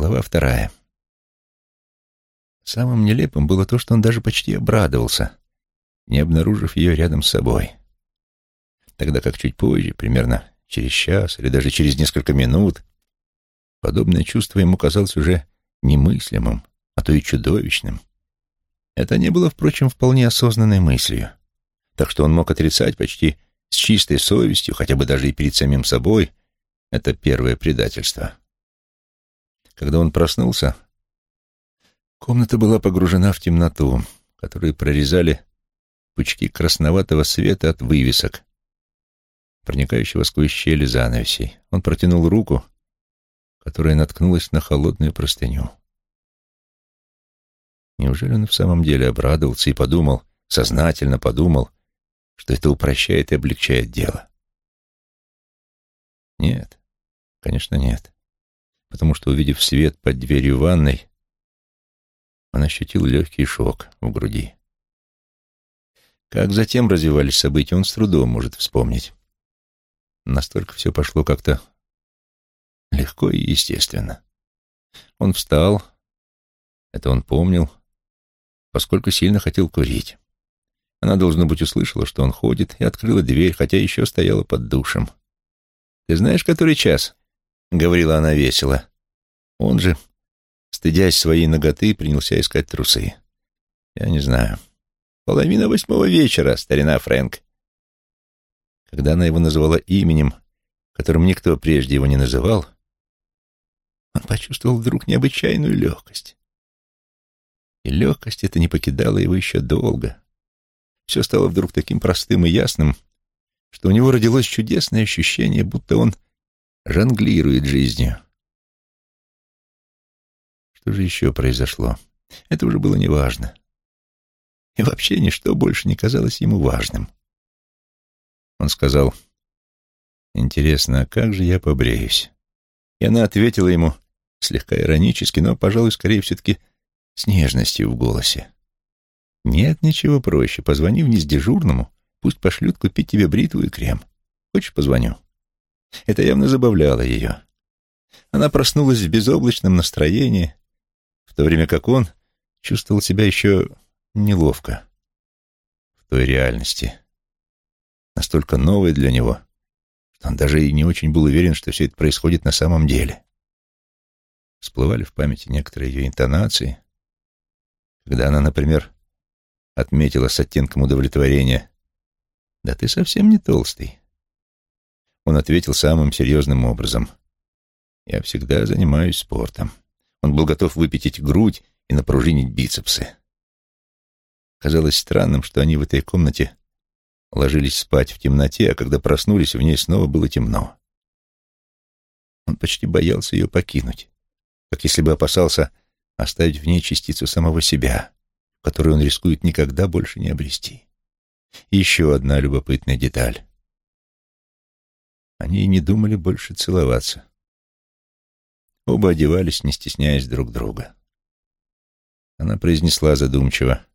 Глава вторая. Самым нелепым было то, что он даже почти обрадовался, не обнаружив ее рядом с собой. Тогда как чуть позже, примерно через час или даже через несколько минут, подобное чувство ему казалось уже немыслимым, а то и чудовищным. Это не было, впрочем, вполне осознанной мыслью, так что он мог отрицать почти с чистой совестью, хотя бы даже и перед самим собой, это первое предательство. Когда он проснулся, комната была погружена в темноту, которую прорезали пучки красноватого света от вывесок, проникающего сквозь щели занавесей. Он протянул руку, которая наткнулась на холодную простыню. Неужели он в самом деле обрадовался и подумал, сознательно подумал, что это упрощает и облегчает дело? Нет, конечно, нет потому что, увидев свет под дверью ванной, он ощутил легкий шок в груди. Как затем развивались события, он с трудом может вспомнить. Настолько все пошло как-то легко и естественно. Он встал, это он помнил, поскольку сильно хотел курить. Она, должно быть, услышала, что он ходит, и открыла дверь, хотя еще стояла под душем. «Ты знаешь, который час?» — говорила она весело. Он же, стыдясь своей ноготы, принялся искать трусы. Я не знаю. Половина восьмого вечера, старина Фрэнк. Когда она его называла именем, которым никто прежде его не называл, он почувствовал вдруг необычайную легкость. И легкость эта не покидала его еще долго. Все стало вдруг таким простым и ясным, что у него родилось чудесное ощущение, будто он жонглирует жизнью. Что же еще произошло? Это уже было неважно. И вообще ничто больше не казалось ему важным. Он сказал, «Интересно, а как же я побреюсь?» И она ответила ему, слегка иронически, но, пожалуй, скорее все-таки с нежностью в голосе. «Нет ничего проще. Позвони вниз дежурному, пусть пошлют купить тебе бритву и крем. Хочешь, позвоню?» Это явно забавляло ее. Она проснулась в безоблачном настроении, в то время как он чувствовал себя еще неловко в той реальности, настолько новой для него, что он даже и не очень был уверен, что все это происходит на самом деле. Всплывали в памяти некоторые ее интонации, когда она, например, отметила с оттенком удовлетворения «Да ты совсем не толстый». Он ответил самым серьезным образом. «Я всегда занимаюсь спортом». Он был готов выпятить грудь и напружинить бицепсы. Казалось странным, что они в этой комнате ложились спать в темноте, а когда проснулись, в ней снова было темно. Он почти боялся ее покинуть, как если бы опасался оставить в ней частицу самого себя, которую он рискует никогда больше не обрести. Еще одна любопытная деталь. Они и не думали больше целоваться. Оба одевались, не стесняясь друг друга. Она произнесла задумчиво.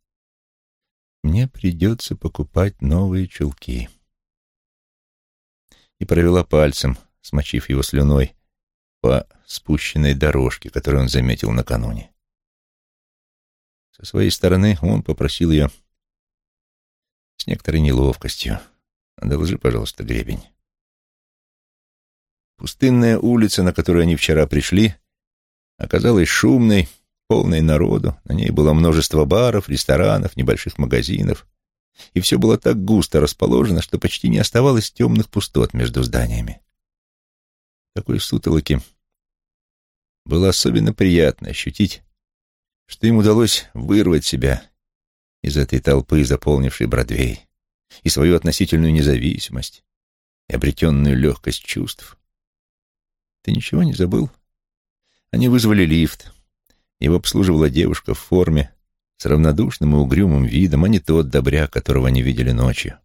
«Мне придется покупать новые чулки». И провела пальцем, смочив его слюной, по спущенной дорожке, которую он заметил накануне. Со своей стороны он попросил ее с некоторой неловкостью. «Одолжи, пожалуйста, гребень». Пустынная улица, на которую они вчера пришли, оказалась шумной, полной народу. На ней было множество баров, ресторанов, небольших магазинов. И все было так густо расположено, что почти не оставалось темных пустот между зданиями. Такой сутолоки было особенно приятно ощутить, что им удалось вырвать себя из этой толпы, заполнившей Бродвей, и свою относительную независимость, и обретенную легкость чувств. Ты ничего не забыл? Они вызвали лифт. Его обслуживала девушка в форме, с равнодушным и угрюмым видом, а не тот добряк, которого они видели ночью.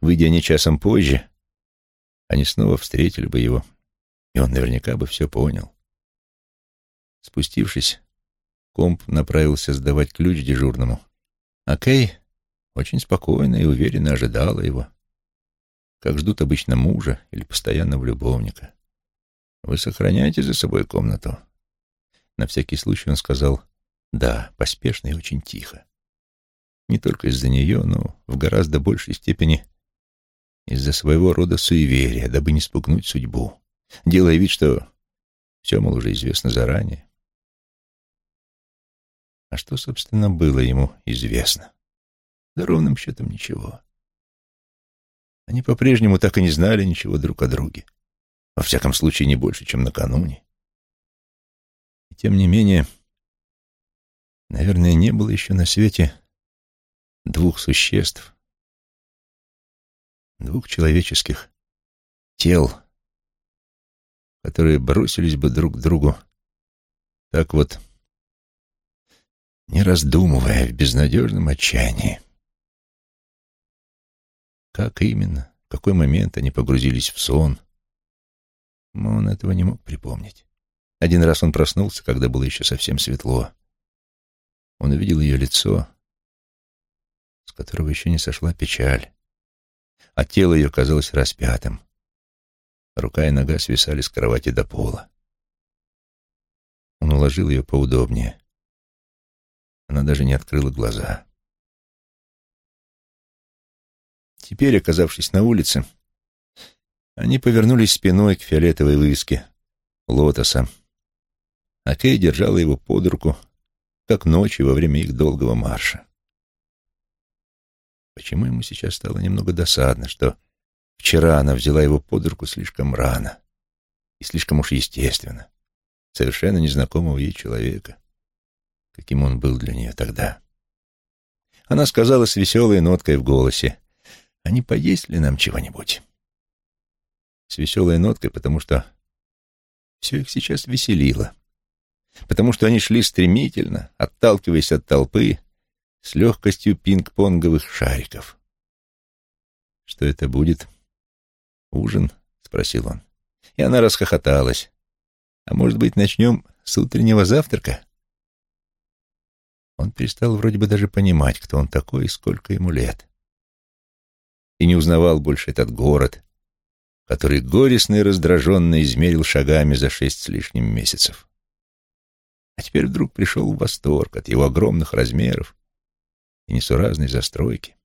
Выйдя они часом позже, они снова встретили бы его, и он наверняка бы все понял. Спустившись, комп направился сдавать ключ дежурному, а Кей очень спокойно и уверенно ожидала его, как ждут обычно мужа или постоянного любовника. Вы сохраняете за собой комнату? На всякий случай он сказал «да», поспешно и очень тихо. Не только из-за нее, но в гораздо большей степени из-за своего рода суеверия, дабы не спугнуть судьбу, делая вид, что все, мол, уже известно заранее. А что, собственно, было ему известно? Да ровным счетом ничего. Они по-прежнему так и не знали ничего друг о друге. Во всяком случае, не больше, чем накануне. И тем не менее, наверное, не было еще на свете двух существ, двух человеческих тел, которые бросились бы друг к другу так вот, не раздумывая в безнадежном отчаянии. Как именно, в какой момент они погрузились в сон, но он этого не мог припомнить. Один раз он проснулся, когда было еще совсем светло. Он увидел ее лицо, с которого еще не сошла печаль а тело ее казалось распятым. Рука и нога свисали с кровати до пола. Он уложил ее поудобнее. Она даже не открыла глаза. Теперь, оказавшись на улице, они повернулись спиной к фиолетовой вывеске лотоса, а Кей держала его под руку, как ночью во время их долгого марша. Почему ему сейчас стало немного досадно, что вчера она взяла его под руку слишком рано и слишком уж естественно, совершенно незнакомого ей человека, каким он был для нее тогда. Она сказала с веселой ноткой в голосе, «А не поесть ли нам чего-нибудь?» С веселой ноткой, потому что все их сейчас веселило, потому что они шли стремительно, отталкиваясь от толпы, с легкостью пинг-понговых шариков. «Что это будет? Ужин?» — спросил он. И она расхохоталась. «А может быть, начнем с утреннего завтрака?» Он перестал вроде бы даже понимать, кто он такой и сколько ему лет. И не узнавал больше этот город, который горестно и раздраженно измерил шагами за шесть с лишним месяцев. А теперь вдруг пришел в восторг от его огромных размеров, и несуразной застройки.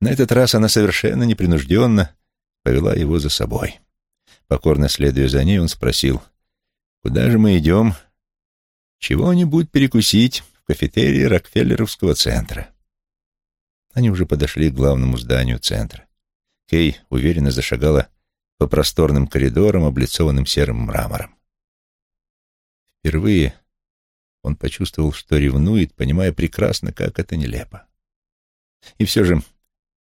На этот раз она совершенно непринужденно повела его за собой. Покорно следуя за ней, он спросил, «Куда же мы идем?» «Чего-нибудь перекусить в кафетерии Рокфеллеровского центра». Они уже подошли к главному зданию центра. Кей уверенно зашагала по просторным коридорам, облицованным серым мрамором. Впервые он почувствовал, что ревнует, понимая прекрасно, как это нелепо. И все же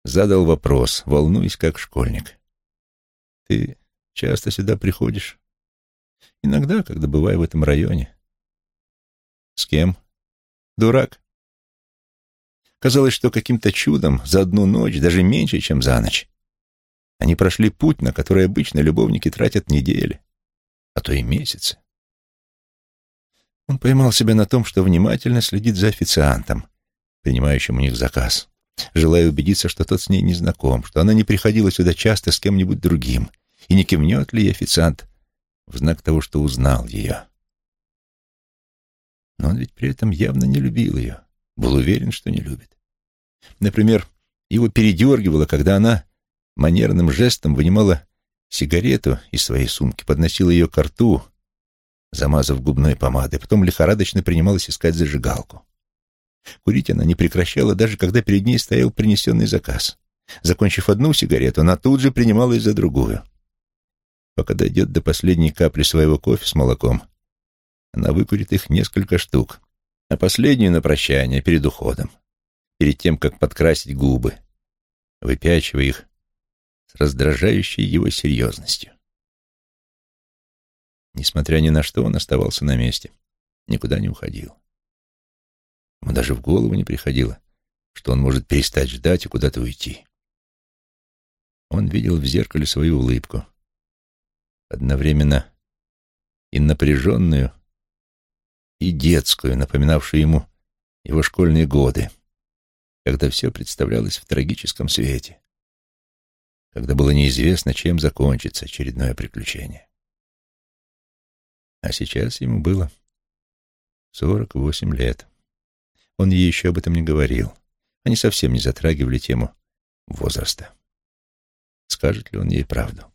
задал вопрос, волнуясь как школьник. «Ты часто сюда приходишь?» «Иногда, когда бываю в этом районе». «С кем?» «Дурак». Казалось, что каким-то чудом за одну ночь, даже меньше, чем за ночь, они прошли путь, на который обычно любовники тратят недели, а то и месяцы. Он поймал себя на том, что внимательно следит за официантом, принимающим у них заказ, желая убедиться, что тот с ней не знаком, что она не приходила сюда часто с кем-нибудь другим, и не кивнет ли официант в знак того, что узнал ее. Но он ведь при этом явно не любил ее, был уверен, что не любит. Например, его передергивало, когда она манерным жестом вынимала сигарету из своей сумки, подносила ее к рту замазав губной помадой, потом лихорадочно принималась искать зажигалку. Курить она не прекращала, даже когда перед ней стоял принесенный заказ. Закончив одну сигарету, она тут же принималась за другую. Пока дойдет до последней капли своего кофе с молоком, она выкурит их несколько штук, а последнюю на прощание перед уходом, перед тем, как подкрасить губы, выпячивая их с раздражающей его серьезностью. Несмотря ни на что, он оставался на месте, никуда не уходил. Ему даже в голову не приходило, что он может перестать ждать и куда-то уйти. Он видел в зеркале свою улыбку, одновременно и напряженную, и детскую, напоминавшую ему его школьные годы, когда все представлялось в трагическом свете, когда было неизвестно, чем закончится очередное приключение. А сейчас ему было сорок восемь лет. Он ей еще об этом не говорил. Они совсем не затрагивали тему возраста. Скажет ли он ей правду?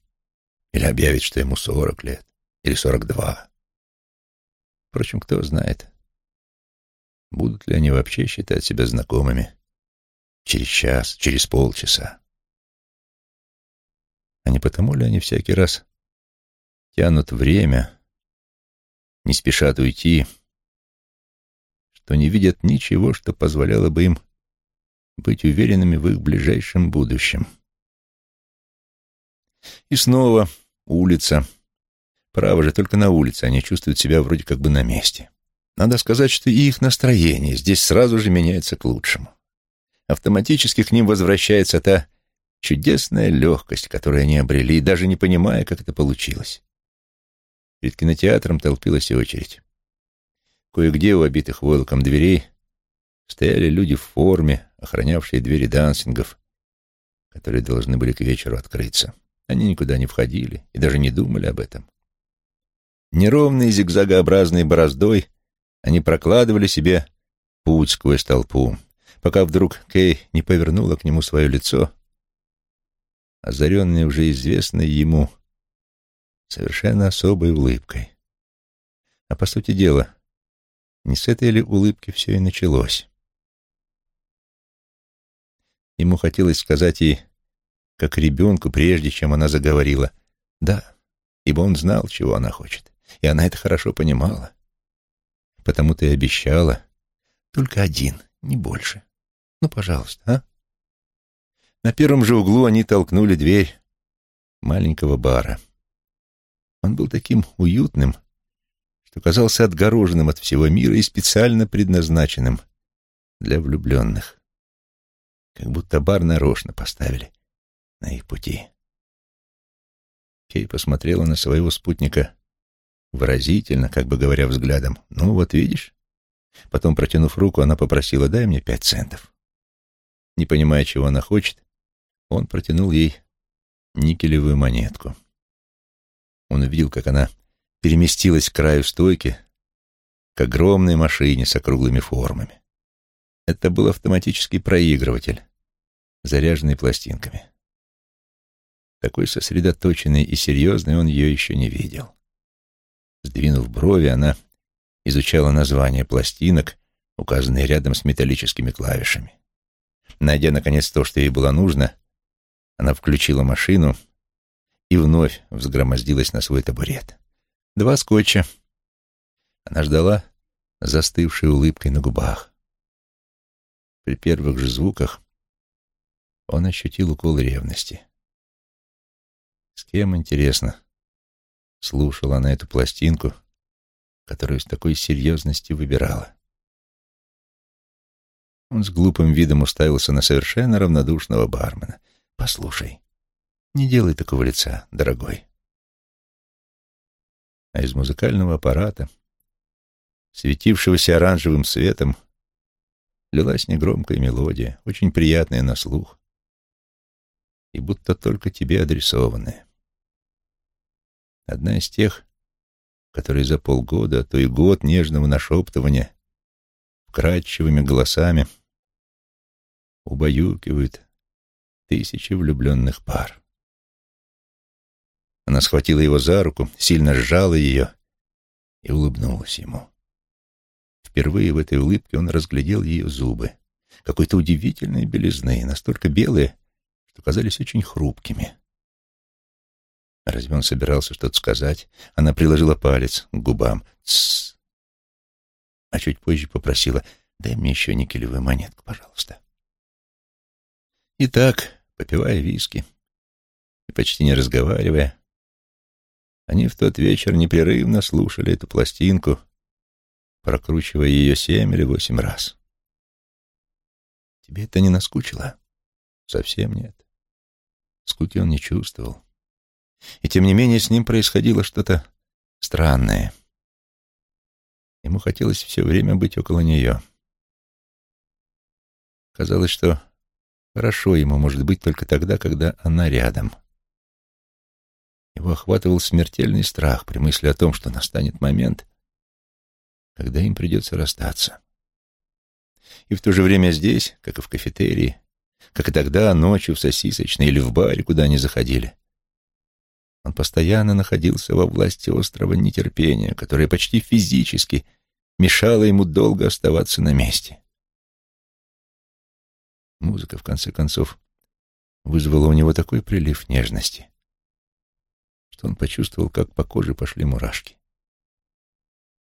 Или объявит, что ему сорок лет? Или сорок два? Впрочем, кто знает, будут ли они вообще считать себя знакомыми через час, через полчаса. А не потому ли они всякий раз тянут время, не спешат уйти, что не видят ничего, что позволяло бы им быть уверенными в их ближайшем будущем. И снова улица. Право же, только на улице они чувствуют себя вроде как бы на месте. Надо сказать, что и их настроение здесь сразу же меняется к лучшему. Автоматически к ним возвращается та чудесная легкость, которую они обрели, даже не понимая, как это получилось. Перед кинотеатром толпилась очередь. Кое-где у обитых войлоком дверей стояли люди в форме, охранявшие двери дансингов, которые должны были к вечеру открыться. Они никуда не входили и даже не думали об этом. Неровной зигзагообразной бороздой они прокладывали себе путь сквозь толпу, пока вдруг Кей не повернула к нему свое лицо, озаренное уже известной ему совершенно особой улыбкой. А по сути дела, не с этой ли улыбки все и началось? Ему хотелось сказать ей, как ребенку, прежде чем она заговорила, «да», ибо он знал, чего она хочет, и она это хорошо понимала. Потому-то и обещала только один, не больше. Ну, пожалуйста, а? На первом же углу они толкнули дверь маленького бара. Он был таким уютным, что казался отгороженным от всего мира и специально предназначенным для влюбленных. Как будто бар нарочно поставили на их пути. Кей посмотрела на своего спутника выразительно, как бы говоря взглядом. «Ну, вот видишь?» Потом, протянув руку, она попросила, «Дай мне пять центов». Не понимая, чего она хочет, он протянул ей никелевую монетку. Он увидел, как она переместилась к краю стойки, к огромной машине с округлыми формами. Это был автоматический проигрыватель, заряженный пластинками. Такой сосредоточенный и серьезный он ее еще не видел. Сдвинув брови, она изучала названия пластинок, указанные рядом с металлическими клавишами. Найдя, наконец, то, что ей было нужно, она включила машину и вновь взгромоздилась на свой табурет. Два скотча. Она ждала застывшей улыбкой на губах. При первых же звуках он ощутил укол ревности. С кем, интересно, слушала она эту пластинку, которую с такой серьезностью выбирала? Он с глупым видом уставился на совершенно равнодушного бармена. «Послушай, не делай такого лица, дорогой». А из музыкального аппарата, светившегося оранжевым светом, лилась негромкая мелодия, очень приятная на слух и будто только тебе адресованная. Одна из тех, которые за полгода, а то и год нежного нашептывания вкрадчивыми голосами убаюкивают тысячи влюбленных пар. Она схватила его за руку, сильно сжала ее и улыбнулась ему. Впервые в этой улыбке он разглядел ее зубы, какой-то удивительной белизны, настолько белые, что казались очень хрупкими. Разве он собирался что-то сказать? Она приложила палец к губам. «Тссс!» А чуть позже попросила, «Дай мне еще никелевую монетку, пожалуйста». Итак, попивая виски и почти не разговаривая, они в тот вечер непрерывно слушали эту пластинку, прокручивая ее семь или восемь раз. Тебе это не наскучило? Совсем нет. Скуки он не чувствовал. И тем не менее с ним происходило что-то странное. Ему хотелось все время быть около нее. Казалось, что хорошо ему может быть только тогда, когда она рядом. Его охватывал смертельный страх при мысли о том, что настанет момент, когда им придется расстаться. И в то же время здесь, как и в кафетерии, как и тогда, ночью в сосисочной или в баре, куда они заходили, он постоянно находился во власти острого нетерпения, которое почти физически мешало ему долго оставаться на месте. Музыка, в конце концов, вызвала у него такой прилив нежности, что он почувствовал, как по коже пошли мурашки.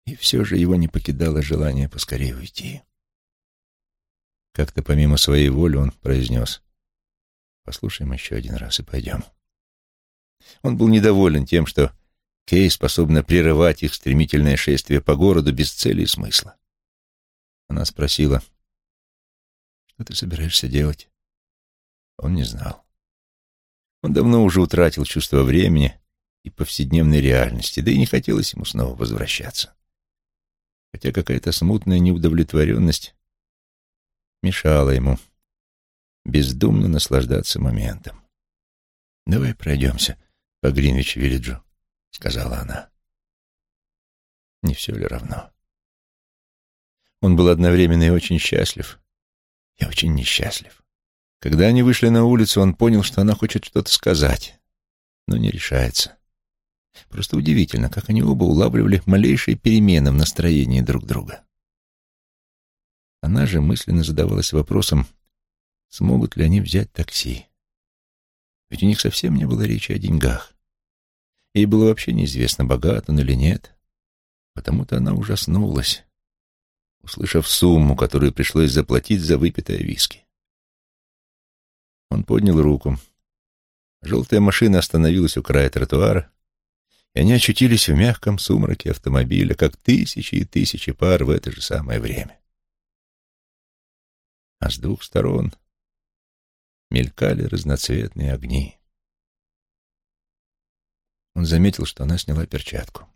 И все же его не покидало желание поскорее уйти. Как-то помимо своей воли он произнес «Послушаем еще один раз и пойдем». Он был недоволен тем, что Кей способна прерывать их стремительное шествие по городу без цели и смысла. Она спросила, «Что ты собираешься делать?» Он не знал. Он давно уже утратил чувство времени и повседневной реальности, да и не хотелось ему снова возвращаться. Хотя какая-то смутная неудовлетворенность мешала ему бездумно наслаждаться моментом. «Давай пройдемся по Гринвич-Виллиджу», — сказала она. Не все ли равно? Он был одновременно и очень счастлив, и очень несчастлив. Когда они вышли на улицу, он понял, что она хочет что-то сказать, но не решается. Просто удивительно, как они оба улавливали малейшие перемены в настроении друг друга. Она же мысленно задавалась вопросом, смогут ли они взять такси. Ведь у них совсем не было речи о деньгах. Ей было вообще неизвестно, богат он или нет. Потому-то она ужаснулась, услышав сумму, которую пришлось заплатить за выпитое виски. Он поднял руку. Желтая машина остановилась у края тротуара, и они очутились в мягком сумраке автомобиля, как тысячи и тысячи пар в это же самое время. А с двух сторон мелькали разноцветные огни. Он заметил, что она сняла перчатку.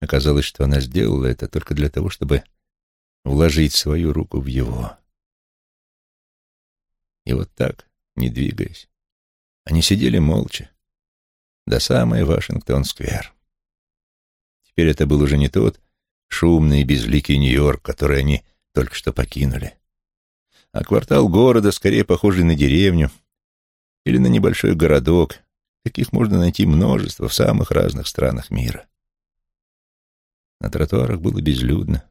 Оказалось, что она сделала это только для того, чтобы вложить свою руку в его. И вот так, не двигаясь, они сидели молча до самой Вашингтон-сквер. Теперь это был уже не тот шумный и безликий Нью-Йорк, который они только что покинули, а квартал города, скорее похожий на деревню или на небольшой городок, каких можно найти множество в самых разных странах мира. На тротуарах было безлюдно,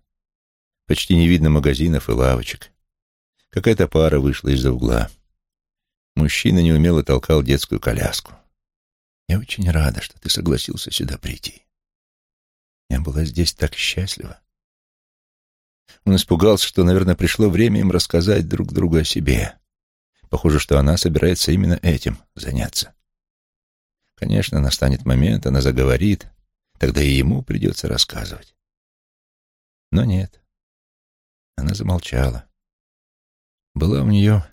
почти не видно магазинов и лавочек. Какая-то пара вышла из-за угла. Мужчина неумело толкал детскую коляску. «Я очень рада, что ты согласился сюда прийти. Я была здесь так счастлива». Он испугался, что, наверное, пришло время им рассказать друг другу о себе. Похоже, что она собирается именно этим заняться. Конечно, настанет момент, она заговорит, тогда и ему придется рассказывать. Но нет. Она замолчала. Была у нее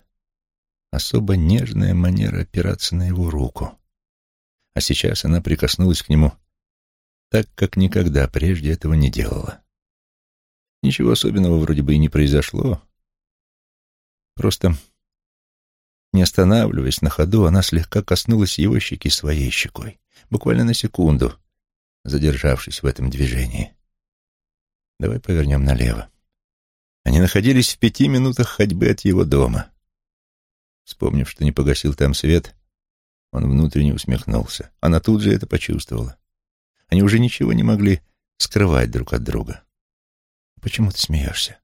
особо нежная манера опираться на его руку. А сейчас она прикоснулась к нему так, как никогда прежде этого не делала. Ничего особенного вроде бы и не произошло. Просто, не останавливаясь на ходу, она слегка коснулась его щеки своей щекой, буквально на секунду, задержавшись в этом движении. «Давай повернем налево». Они находились в пяти минутах ходьбы от его дома. Вспомнив, что не погасил там свет, он внутренне усмехнулся. Она тут же это почувствовала. Они уже ничего не могли скрывать друг от друга. «Почему ты смеешься?»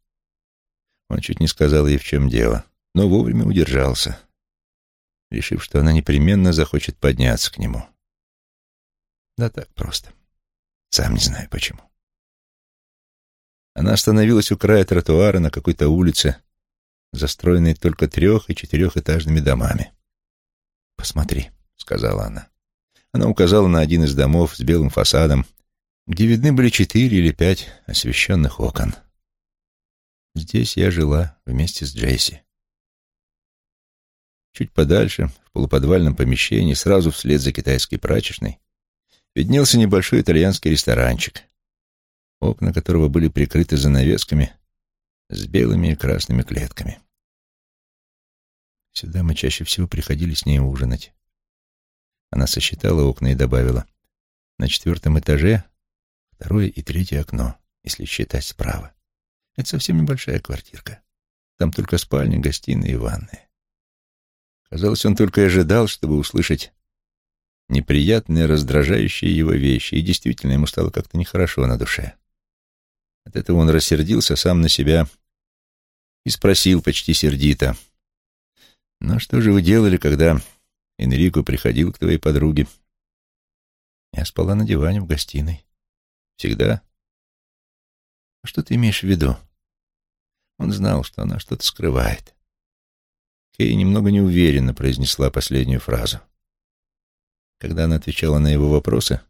Он чуть не сказал ей, в чем дело, но вовремя удержался, решив, что она непременно захочет подняться к нему. Да так просто. Сам не знаю почему. Она остановилась у края тротуара на какой-то улице, застроенной только трех- и четырехэтажными домами. «Посмотри», — сказала она. Она указала на один из домов с белым фасадом, где видны были четыре или пять освещенных окон. Здесь я жила вместе с Джесси. Чуть подальше, в полуподвальном помещении, сразу вслед за китайской прачечной, виднелся небольшой итальянский ресторанчик — окна которого были прикрыты занавесками с белыми и красными клетками. Сюда мы чаще всего приходили с ней ужинать. Она сосчитала окна и добавила. На четвертом этаже второе и третье окно, если считать справа. Это совсем небольшая квартирка. Там только спальня, гостиная и ванная. Казалось, он только и ожидал, чтобы услышать неприятные, раздражающие его вещи, и действительно ему стало как-то нехорошо на душе. От этого он рассердился сам на себя и спросил почти сердито, «Ну что же вы делали, когда Энрико приходил к твоей подруге?» «Я спала на диване в гостиной. Всегда?» «А что ты имеешь в виду?» Он знал, что она что-то скрывает. Кей немного неуверенно произнесла последнюю фразу. Когда она отвечала на его вопросы,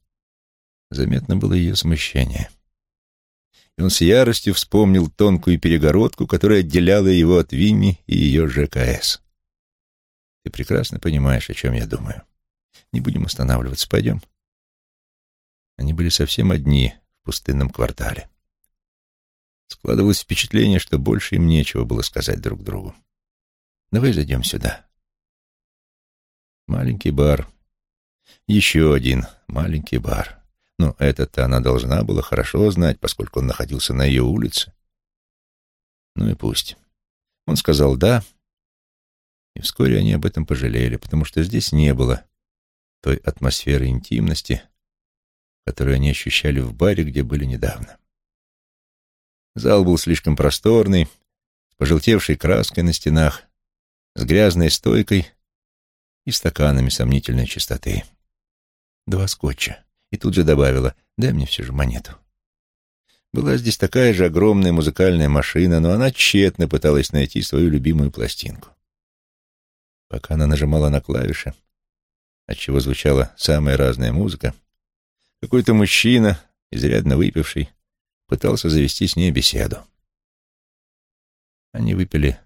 заметно было ее смущение. И он с яростью вспомнил тонкую перегородку, которая отделяла его от Винни и ее ЖКС. Ты прекрасно понимаешь, о чем я думаю. Не будем останавливаться, пойдем. Они были совсем одни в пустынном квартале. Складывалось впечатление, что больше им нечего было сказать друг другу. Давай зайдем сюда. Маленький бар. Еще один маленький бар. Но этот-то она должна была хорошо знать, поскольку он находился на ее улице. Ну и пусть. Он сказал «да», и вскоре они об этом пожалели, потому что здесь не было той атмосферы интимности, которую они ощущали в баре, где были недавно. Зал был слишком просторный, с пожелтевшей краской на стенах, с грязной стойкой и стаканами сомнительной чистоты. Два скотча. И тут же добавила, дай мне все же монету. Была здесь такая же огромная музыкальная машина, но она тщетно пыталась найти свою любимую пластинку. Пока она нажимала на клавиши, отчего звучала самая разная музыка, какой-то мужчина, изрядно выпивший, пытался завести с ней беседу. Они выпили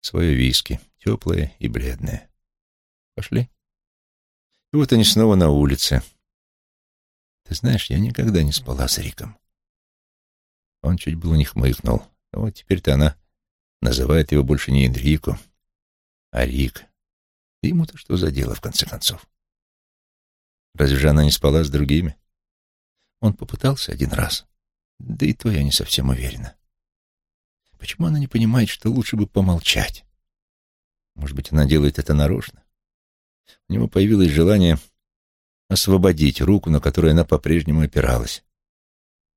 свое виски, теплое и бледное. Пошли. И вот они снова на улице. Ты знаешь, я никогда не спала с Риком. Он чуть было не хмыкнул. А вот теперь-то она называет его больше не Энрико, а Рик. Ему-то что за дело, в конце концов? Разве же она не спала с другими? Он попытался один раз. Да и то я не совсем уверена. Почему она не понимает, что лучше бы помолчать? Может быть, она делает это нарочно? У него появилось желание освободить руку, на которую она по-прежнему опиралась.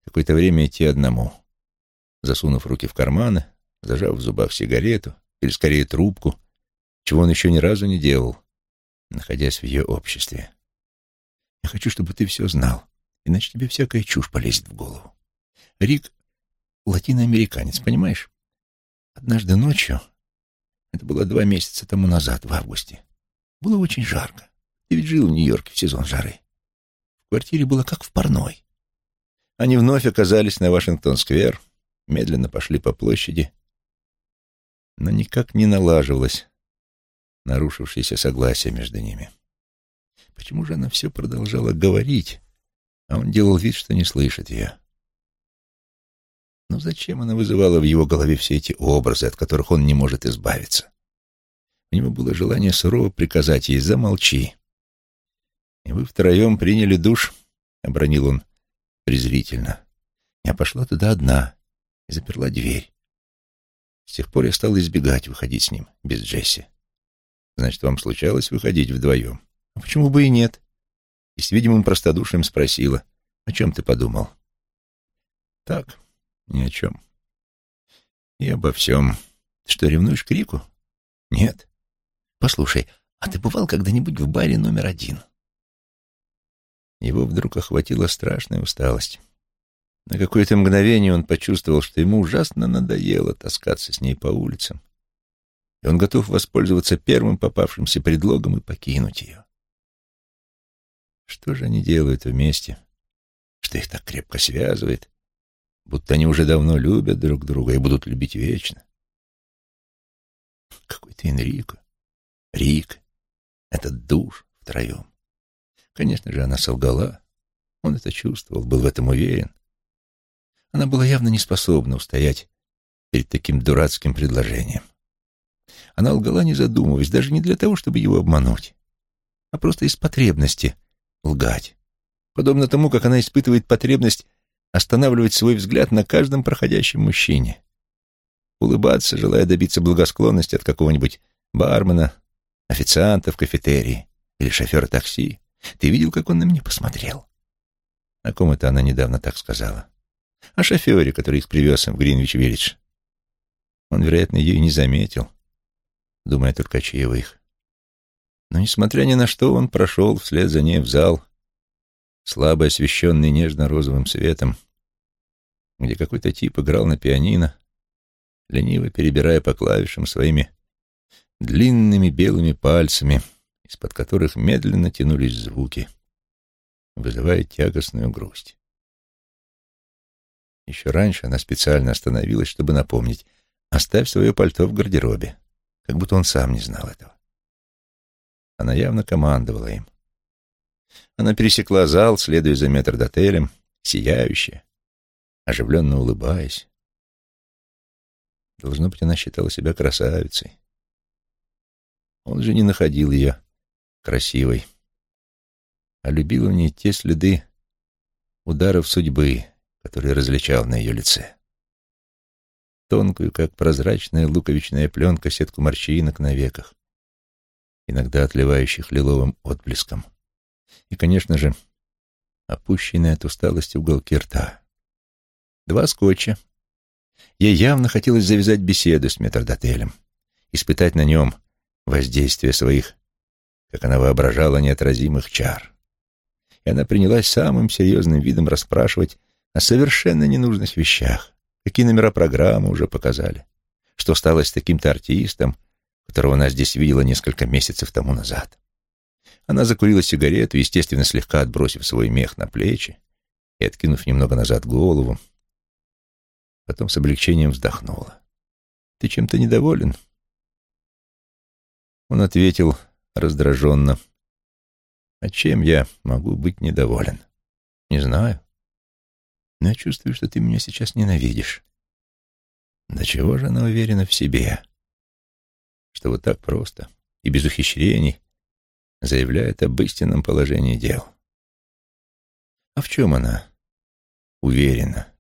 Какое-то время идти одному, засунув руки в карманы, зажав в зубах сигарету, или скорее трубку, чего он еще ни разу не делал, находясь в ее обществе. Я хочу, чтобы ты все знал, иначе тебе всякая чушь полезет в голову. Рик — латиноамериканец, понимаешь? Однажды ночью, это было два месяца тому назад, в августе, было очень жарко. Ты ведь жил в Нью-Йорке в сезон жары. В квартире было как в парной. Они вновь оказались на Вашингтон-сквер, медленно пошли по площади, но никак не налаживалось нарушившееся согласие между ними. Почему же она все продолжала говорить, а он делал вид, что не слышит ее? Но зачем она вызывала в его голове все эти образы, от которых он не может избавиться? У него было желание сурово приказать ей «замолчи». «И вы втроем приняли душ?» — обронил он презрительно. Я пошла туда одна и заперла дверь. С тех пор я стал избегать выходить с ним, без Джесси. Значит, вам случалось выходить вдвоем? А почему бы и нет? И с видимым простодушием спросила, о чем ты подумал? Так, ни о чем. И обо всем. Ты что, ревнуешь к Рику? Нет. Послушай, а ты бывал когда-нибудь в баре номер один? Его вдруг охватила страшная усталость. На какое-то мгновение он почувствовал, что ему ужасно надоело таскаться с ней по улицам, и он готов воспользоваться первым попавшимся предлогом и покинуть ее. Что же они делают вместе, что их так крепко связывает, будто они уже давно любят друг друга и будут любить вечно. Какой ты Энрико, Рик, этот душ втроем. Конечно же, она солгала. Он это чувствовал, был в этом уверен. Она была явно не способна устоять перед таким дурацким предложением. Она лгала, не задумываясь, даже не для того, чтобы его обмануть. а просто из потребности лгать. Подобно тому, как она испытывает потребность останавливать свой взгляд на каждом проходящем мужчине. Улыбаться, желая добиться благосклонности от какого-нибудь бармена, официанта в кафетерии или шофера такси. Ты видел, как он на меня посмотрел? О ком это она недавно так сказала? О шофере, который их привез в Гринвич-Виллидж. Он, вероятно, ее и не заметил, думая только о чаевых. Но, несмотря ни на что, он прошел вслед за ней в зал, слабо освещенный нежно-розовым светом, где какой-то тип играл на пианино, лениво перебирая по клавишам своими длинными белыми пальцами, из-под которых медленно тянулись звуки, вызывая тягостную грусть. Еще раньше она специально остановилась, чтобы напомнить, оставь свое пальто в гардеробе, как будто он сам не знал этого. Она явно командовала им. Она пересекла зал, следуя за метрдотелем, сияющая, оживленно улыбаясь. Должно быть, она считала себя красавицей. Он же не находил ее красивой, а любил в ней те следы ударов судьбы, которые различал на ее лице. Тонкую, как прозрачная луковичная пленка, сетку морщинок на веках, иногда отливающих лиловым отблеском. И, конечно же, опущенные от усталости уголки рта. Два скотча. Ей явно хотелось завязать беседу с метрдотелем, испытать на нем воздействие своих, как она воображала, неотразимых чар. И она принялась самым серьезным видом расспрашивать о совершенно ненужных вещах, какие номера программы уже показали, что стало с таким-то артистом, которого она здесь видела несколько месяцев тому назад. Она закурила сигарету, естественно, слегка отбросив свой мех на плечи и откинув немного назад голову. Потом с облегчением вздохнула. «Ты чем-то недоволен?» Он ответил раздраженно. «А чем я могу быть недоволен?» «Не знаю. Но я чувствую, что ты меня сейчас ненавидишь». Да чего же она уверена в себе? Что вот так просто и без ухищрений заявляет об истинном положении дел. А в чем она уверена?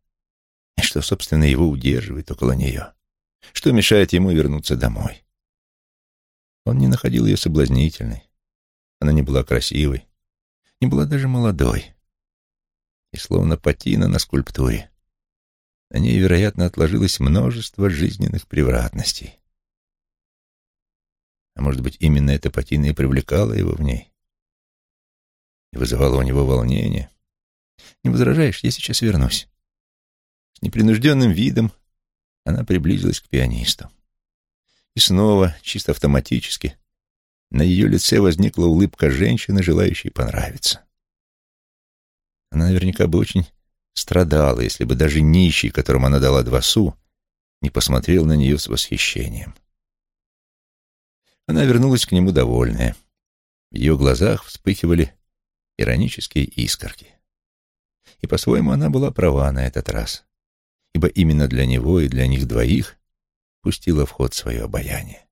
И что, собственно, его удерживает около нее? Что мешает ему вернуться домой? Он не находил ее соблазнительной. Она не была красивой, не была даже молодой. И словно патина на скульптуре. На ней, вероятно, отложилось множество жизненных превратностей. А может быть, именно эта патина и привлекала его в ней? И вызывала у него волнение. Не возражаешь, я сейчас вернусь. С непринужденным видом она приблизилась к пианисту. И снова, чисто автоматически, на ее лице возникла улыбка женщины, желающей понравиться. Она наверняка бы очень страдала, если бы даже нищий, которому она дала два су, не посмотрел на нее с восхищением. Она вернулась к нему довольная. В ее глазах вспыхивали иронические искорки. И по-своему она была права на этот раз, ибо именно для него и для них двоих пустила в ход свое обаяние.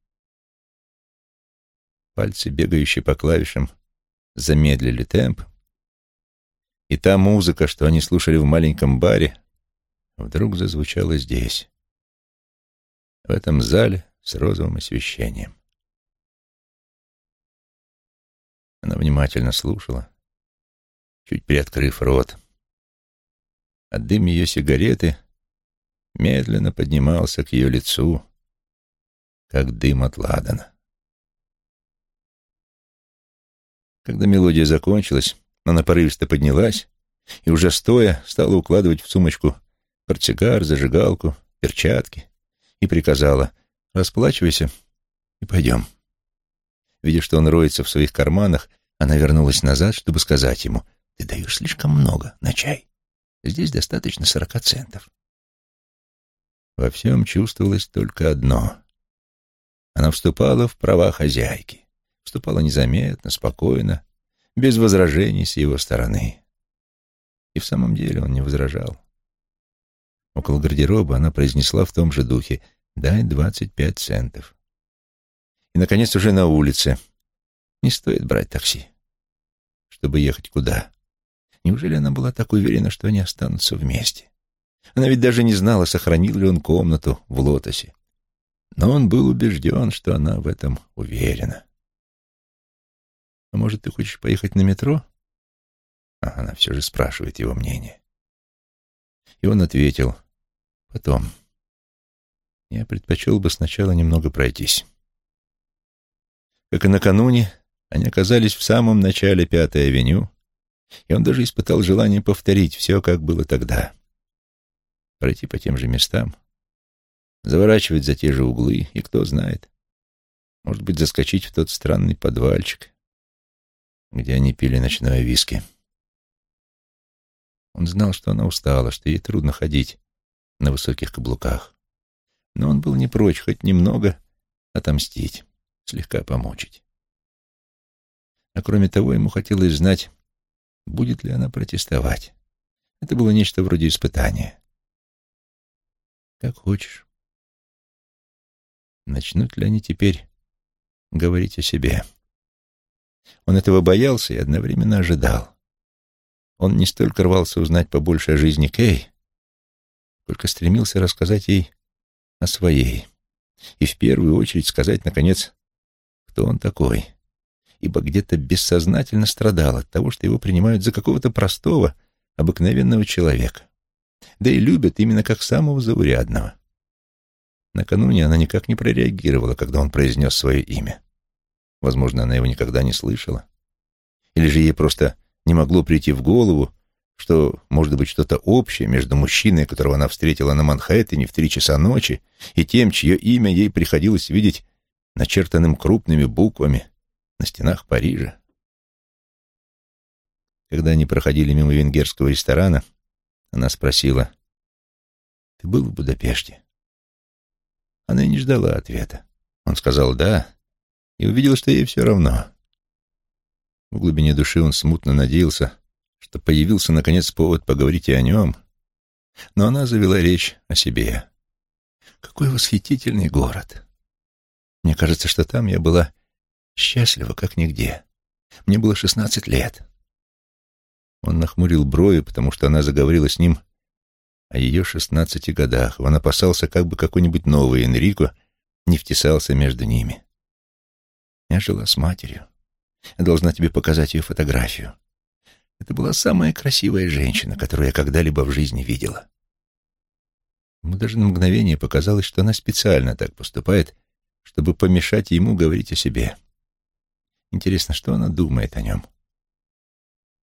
Пальцы, бегающие по клавишам, замедлили темп, и та музыка, что они слушали в маленьком баре, вдруг зазвучала здесь, в этом зале с розовым освещением. Она внимательно слушала, чуть приоткрыв рот. А дым ее сигареты медленно поднимался к ее лицу, как дым от ладана. Когда мелодия закончилась, она порывисто поднялась и, уже стоя, стала укладывать в сумочку портсигар, зажигалку, перчатки и приказала «Расплачивайся и пойдем». Видя, что он роется в своих карманах, она вернулась назад, чтобы сказать ему, «Ты даешь слишком много на чай. Здесь достаточно сорока центов». Во всем чувствовалось только одно. Она вступала в права хозяйки. Вступала незаметно, спокойно, без возражений с его стороны. И в самом деле он не возражал. Около гардероба она произнесла в том же духе «дай двадцать пять центов». И, наконец, уже на улице, Не стоит брать такси. Чтобы ехать куда? Неужели она была так уверена, что они останутся вместе? Она ведь даже не знала, сохранил ли он комнату в лотосе. Но он был убежден, что она в этом уверена. «А может, ты хочешь поехать на метро?» а Она все же спрашивает его мнение. И он ответил, «Потом. Я предпочел бы сначала немного пройтись». Как и накануне, они оказались в самом начале Пятой авеню, и он даже испытал желание повторить все, как было тогда. Пройти по тем же местам, заворачивать за те же углы, и кто знает, может быть, заскочить в тот странный подвальчик, где они пили ночное виски. Он знал, что она устала, что ей трудно ходить на высоких каблуках. Но он был не прочь хоть немного отомстить, слегка помучить. А кроме того, ему хотелось знать, будет ли она протестовать. Это было нечто вроде испытания. Как хочешь. Начнут ли они теперь говорить о себе? Он этого боялся и одновременно ожидал. Он не столько рвался узнать побольше о жизни Кей, сколько стремился рассказать ей о своей. И в первую очередь сказать, наконец, кто он такой. Ибо где-то бессознательно страдал от того, что его принимают за какого-то простого, обыкновенного человека. Да и любят именно как самого заурядного. Накануне она никак не прореагировала, когда он произнес свое имя. Возможно, она его никогда не слышала. Или же ей просто не могло прийти в голову, что может быть что-то общее между мужчиной, которого она встретила на Манхэттене в три часа ночи, и тем, чье имя ей приходилось видеть начертанным крупными буквами на стенах Парижа. Когда они проходили мимо венгерского ресторана, она спросила, «Ты был в Будапеште?» Она и не ждала ответа. Он сказал «да» и увидел, что ей все равно. В глубине души он смутно надеялся, что появился, наконец, повод поговорить и о нем, но она завела речь о себе. «Какой восхитительный город! Мне кажется, что там я была счастлива, как нигде. Мне было шестнадцать лет». Он нахмурил брови, потому что она заговорила с ним о ее шестнадцати годах. Он опасался, как бы какой-нибудь новый Энрико не втесался между ними. Я жила с матерью. Я должна тебе показать ее фотографию. Это была самая красивая женщина, которую я когда-либо в жизни видела. Ему даже на мгновение показалось, что она специально так поступает, чтобы помешать ему говорить о себе. Интересно, что она думает о нем?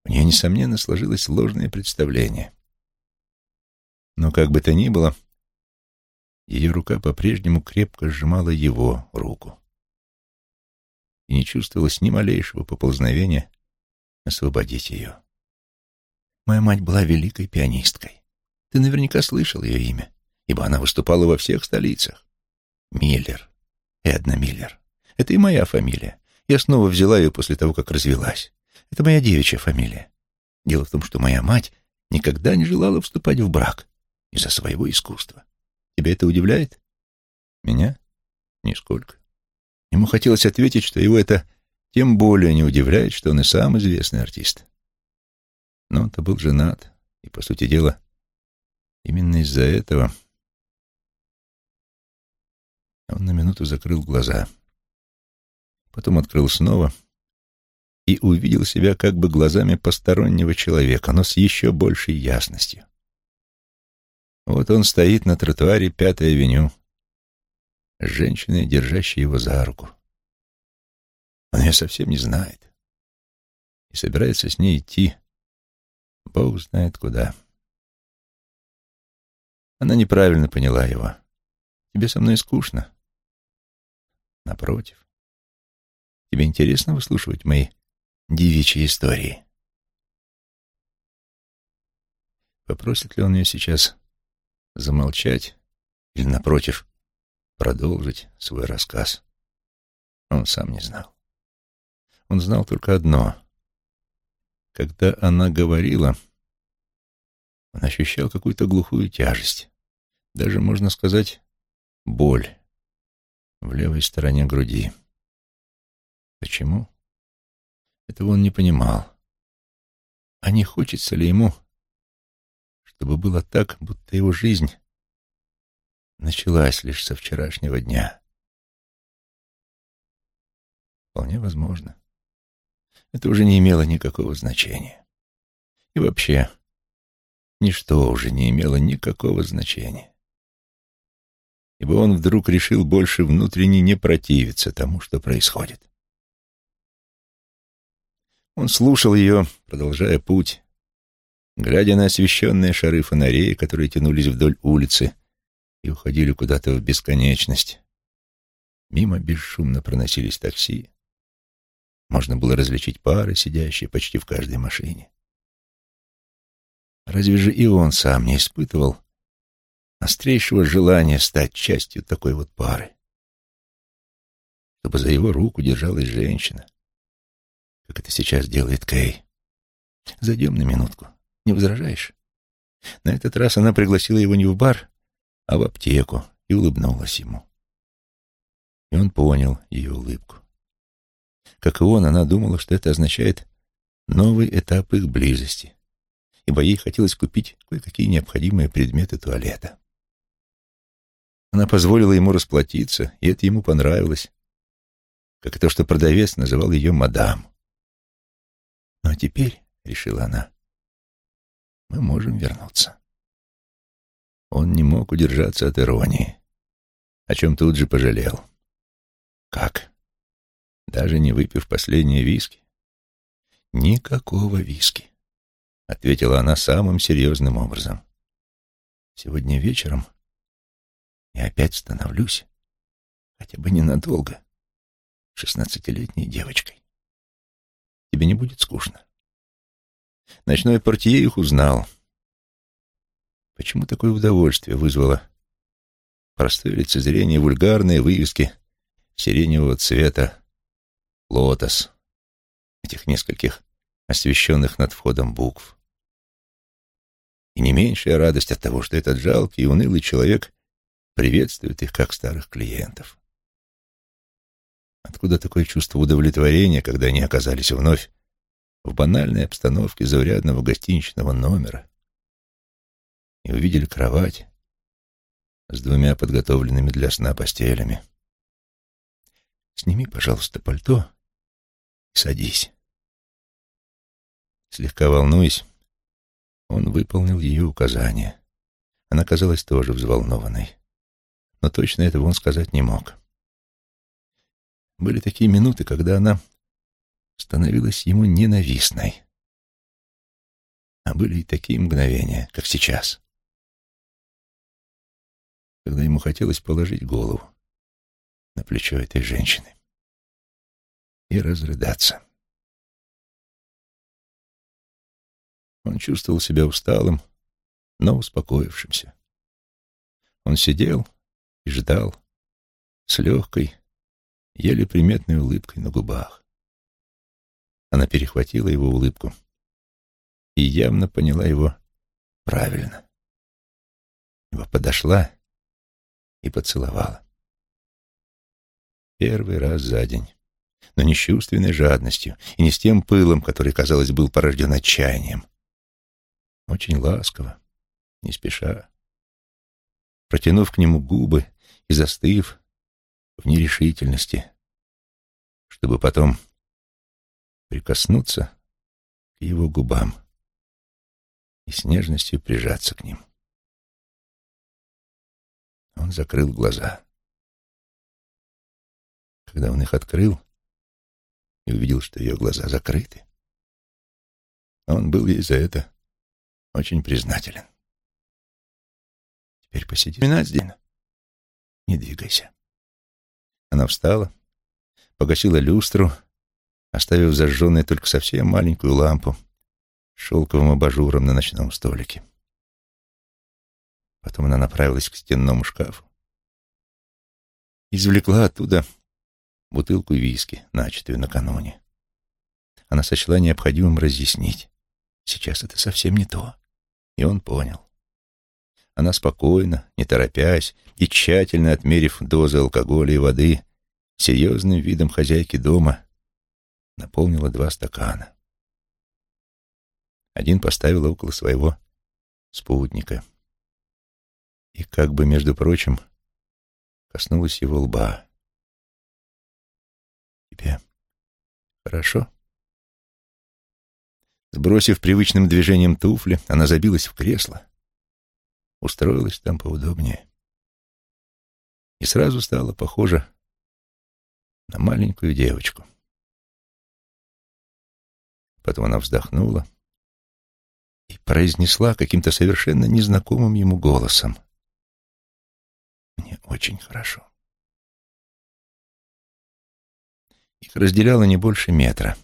У нее, несомненно, сложилось ложное представление. Но как бы то ни было, ее рука по-прежнему крепко сжимала его руку и не чувствовалось ни малейшего поползновения освободить ее. Моя мать была великой пианисткой. Ты наверняка слышал ее имя, ибо она выступала во всех столицах. Миллер. Эдна Миллер. Это и моя фамилия. Я снова взяла ее после того, как развелась. Это моя девичья фамилия. Дело в том, что моя мать никогда не желала вступать в брак из-за своего искусства. Тебя это удивляет? Меня? Нисколько. Ему хотелось ответить, что его это тем более не удивляет, что он и сам известный артист. Но он-то был женат, и, по сути дела, именно из-за этого он на минуту закрыл глаза, потом открыл снова и увидел себя как бы глазами постороннего человека, но с еще большей ясностью. Вот он стоит на тротуаре Пятой авеню, с женщиной, держащей его за руку. Он ее совсем не знает и собирается с ней идти, Бог знает куда. Она неправильно поняла его. Тебе со мной скучно? Напротив. Тебе интересно выслушивать мои девичьи истории? Попросит ли он ее сейчас замолчать или, напротив, продолжить свой рассказ. Он сам не знал. Он знал только одно. Когда она говорила, он ощущал какую-то глухую тяжесть, даже, можно сказать, боль в левой стороне груди. Почему? Этого он не понимал. А не хочется ли ему, чтобы было так, будто его жизнь началась лишь со вчерашнего дня? Вполне возможно. Это уже не имело никакого значения. И вообще, ничто уже не имело никакого значения. Ибо он вдруг решил больше внутренне не противиться тому, что происходит. Он слушал ее, продолжая путь, глядя на освещенные шары фонарей, которые тянулись вдоль улицы и уходили куда-то в бесконечность. Мимо бесшумно проносились такси. Можно было различить пары, сидящие почти в каждой машине. Разве же и он сам не испытывал острейшего желания стать частью такой вот пары? Чтобы за его руку держалась женщина, как это сейчас делает Кэй. Зайдем на минутку. Не возражаешь? На этот раз она пригласила его не в бар, а в аптеку и улыбнулась ему. И он понял ее улыбку. Как и он, она думала, что это означает новый этап их близости, ибо ей хотелось купить кое-какие необходимые предметы туалета. Она позволила ему расплатиться, и это ему понравилось, как и то, что продавец называл ее мадам. «Ну а теперь, — решила она, — мы можем вернуться». Он не мог удержаться от иронии, о чем тут же пожалел. «Как? Даже не выпив последние виски?» «Никакого виски», — ответила она самым серьезным образом. «Сегодня вечером я опять становлюсь, хотя бы ненадолго, шестнадцатилетней девочкой. Тебе не будет скучно. Ночной портье их узнал. Почему такое удовольствие вызвало простое лицезрение вульгарные вывески сиреневого цвета «Лотос», этих нескольких освещенных над входом букв. И не меньшая радость от того, что этот жалкий и унылый человек приветствует их как старых клиентов. Откуда такое чувство удовлетворения, когда они оказались вновь в банальной обстановке заурядного гостиничного номера и увидели кровать с двумя подготовленными для сна постелями. «Сними, пожалуйста, пальто и садись». Слегка волнуясь, он выполнил ее указание. Она казалась тоже взволнованной, но точно этого он сказать не мог. Были такие минуты, когда она становилась ему ненавистной. А были и такие мгновения, как сейчас, когда ему хотелось положить голову на плечо этой женщины и разрыдаться. Он чувствовал себя усталым, но успокоившимся. Он сидел и ждал с легкой, еле приметной улыбкой на губах. Она перехватила его улыбку и явно поняла его правильно. Ибо подошла и поцеловала. Первый раз за день, но не с чувственной жадностью и не с тем пылом, который, казалось, был порожден отчаянием. Очень ласково, не спеша, протянув к нему губы и застыв, в нерешительности, чтобы потом прикоснуться к его губам и с нежностью прижаться к ним. Он закрыл глаза. Когда он их открыл и увидел, что ее глаза закрыты, он был ей за это очень признателен. Теперь посиди. Двенадцать Не двигайся. Она встала, погасила люстру, оставив зажженной только совсем маленькую лампу с шелковым абажуром на ночном столике. Потом она направилась к стенному шкафу. Извлекла оттуда бутылку виски, начатую накануне. Она сочла необходимым разъяснить. Сейчас это совсем не то. И он понял. Она спокойно, не торопясь и тщательно отмерив дозы алкоголя и воды, серьезным видом хозяйки дома наполнила два стакана. Один поставила около своего спутника. И как бы, между прочим, коснулась его лба. «Тебе хорошо?» Сбросив привычным движением туфли, она забилась в кресло, устроилась там поудобнее и сразу стала похожа на маленькую девочку. Потом она вздохнула и произнесла каким-то совершенно незнакомым ему голосом. «Мне очень хорошо». Их разделяло не больше метра.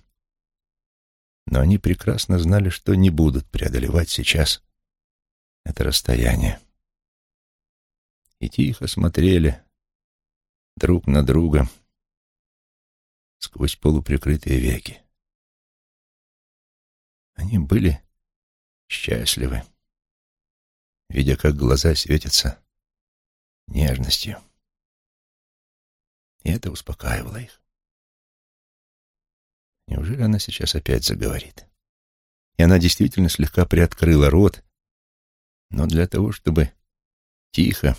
Но они прекрасно знали, что не будут преодолевать сейчас это расстояние. И тихо смотрели друг на друга сквозь полуприкрытые веки. Они были счастливы, видя, как глаза светятся нежностью. И это успокаивало их. Неужели она сейчас опять заговорит? И она действительно слегка приоткрыла рот, но для того, чтобы тихо,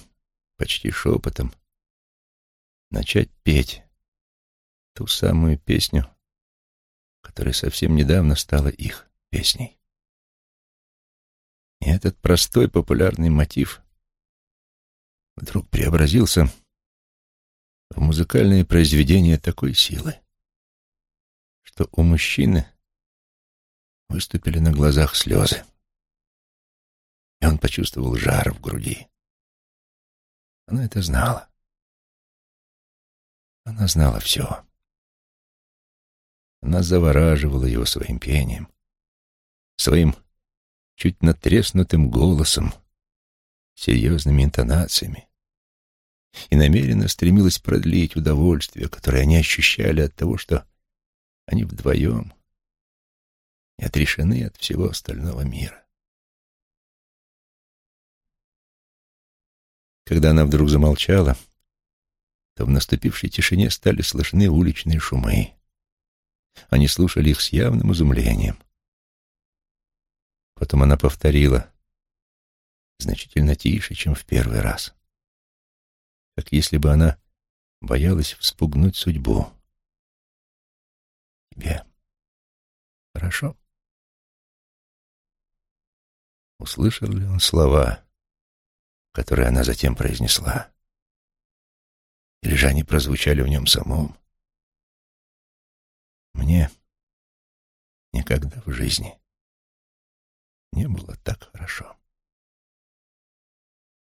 почти шепотом, начать петь ту самую песню, которая совсем недавно стала их песней. И этот простой популярный мотив вдруг преобразился в музыкальное произведение такой силы, что у мужчины выступили на глазах слезы, почувствовал жар в груди. Она это знала. Она знала все. Она завораживала его своим пением, своим чуть натреснутым голосом, серьезными интонациями и намеренно стремилась продлить удовольствие, которое они ощущали от того, что они вдвоем и отрешены от всего остального мира. Когда она вдруг замолчала, то в наступившей тишине стали слышны уличные шумы. Они слушали их с явным изумлением. Потом она повторила, значительно тише, чем в первый раз. Как если бы она боялась вспугнуть судьбу. Тебе хорошо? Услышал ли он слова, которые она затем произнесла? Или же они прозвучали в нем самом? Мне никогда в жизни не было так хорошо.